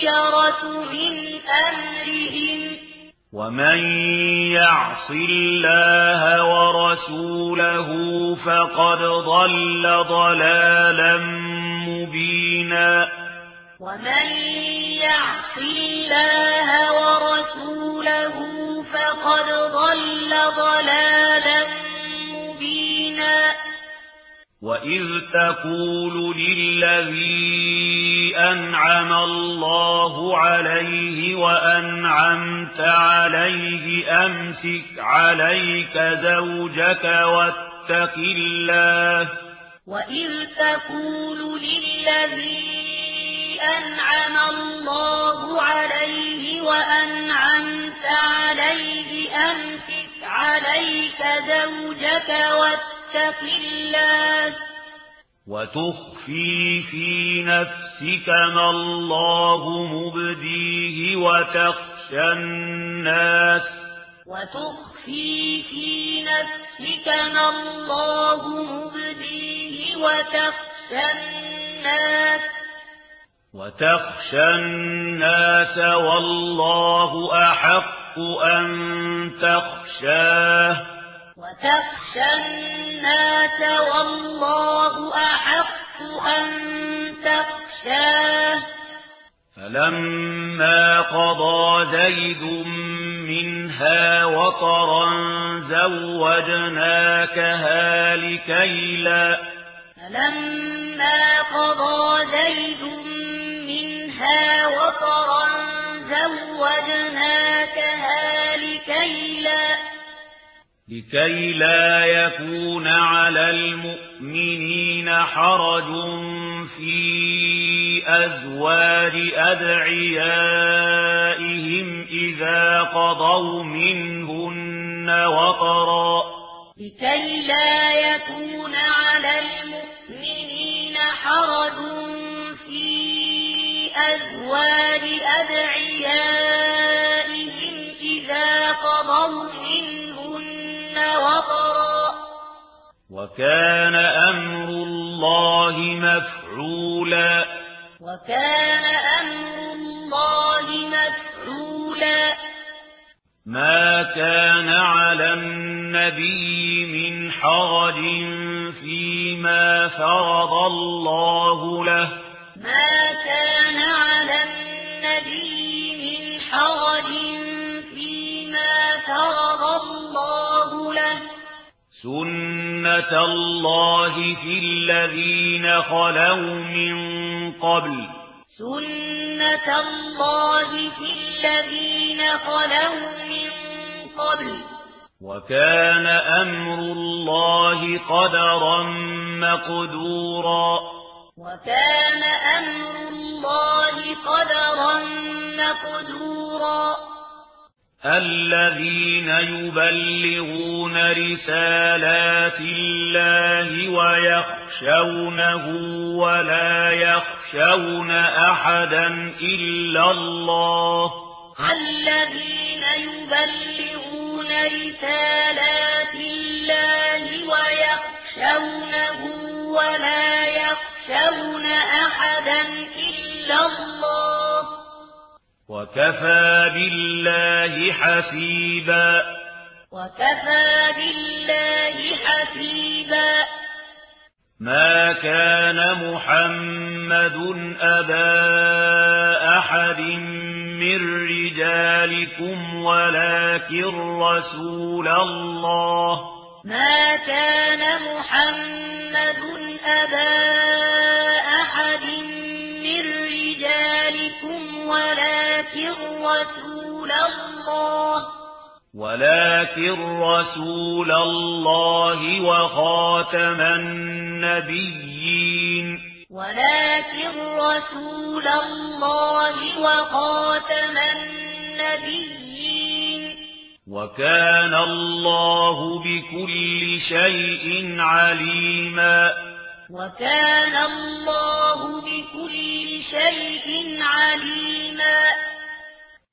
الشجرة من أمرهم ومن يعص الله ورسوله فقد ضل ضلالا مبينا ومن يعص الله ورسوله فقد ضل ضلالا وَإِذْ تَقُولُ لِلَّذِي أَنْعَمَ اللَّهُ عَلَيْهِ وَأَنْعَمْتَ عَلَيْهِ أَمْسِكْ عَلَيْكَ زَوْجَكَ وَاتَّقِ اللَّهَ وَإِذْ تَقُولُ لِلَّذِي أَنْعَمَ اللَّهُ عَلَيْهِ وَأَنْعَمْتَ عَلَيْهِ أَمْسِكْ عَلَيْكَ زَوْجَكَ وَاتَّقِ واتق الله. وتخفي في نفسك ما الله مبديه وتخشى الناس. وتخفي في نفسك ما الله مبديه وتخشى الناس. وتخشى الناس والله أحق أن تخشاه. وتخشى الناس مات والله أحق أن تخشاه. فلما قضى زيد منها وطرا زوجناكها لكي لا فلما قضى زيد لكي لا يكون على المؤمنين حرج في أزواج أدعيائهم إذا قضوا منهن وطرا لكي لا يكون على المؤمنين حرج في أزواج وكان أمر الله مفعولا. وكان أمر الله مفعولا. ما كان على النبي من حرج فيما فرض الله له. ما كان على النبي من حرج فيما فرض الله له. سنة سُنَّةَ اللَّهِ فِي الَّذِينَ خَلَوْا مِن قَبْلُ سُنَّةَ اللَّهِ فِي الَّذِينَ خَلَوْا مِن قَبْلُ وَكَانَ أَمْرُ اللَّهِ قَدَرًا مَّقْدُورًا وَكَانَ أَمْرُ اللَّهِ قَدَرًا مَّقْدُورًا الذين يبلغون رسالات الله ويخشونه ولا يخشون أحدا إلا الله. الذين يبلغون رسالات الله ويخشونه ولا يخشون أحدا إلا الله. وكفى بالله حسيبا وكفى بالله حسيبا ما كان محمد أبا أحد من رجالكم ولكن رسول الله ما كان محمد أبا رسول الله. ولكن رسول الله وخاتم النبيين. ولكن رسول الله وخاتم النبيين. وكان الله بكل شيء عليما. وكان الله بكل شيء عليما.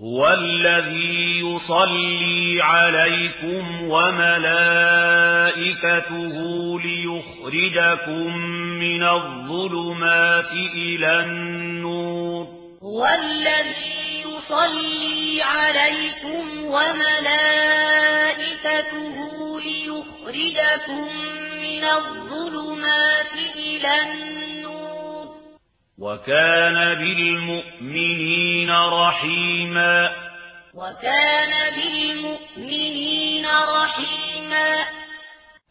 والذي يصلي عليكم وملائكته ليخرجكم من الظلمات إلى النور. والذي يصلي عليكم وملائكته ليخرجكم من الظلمات إلى النور. وكان بالمؤمنين رحيما. وكان بالمؤمنين رحيما.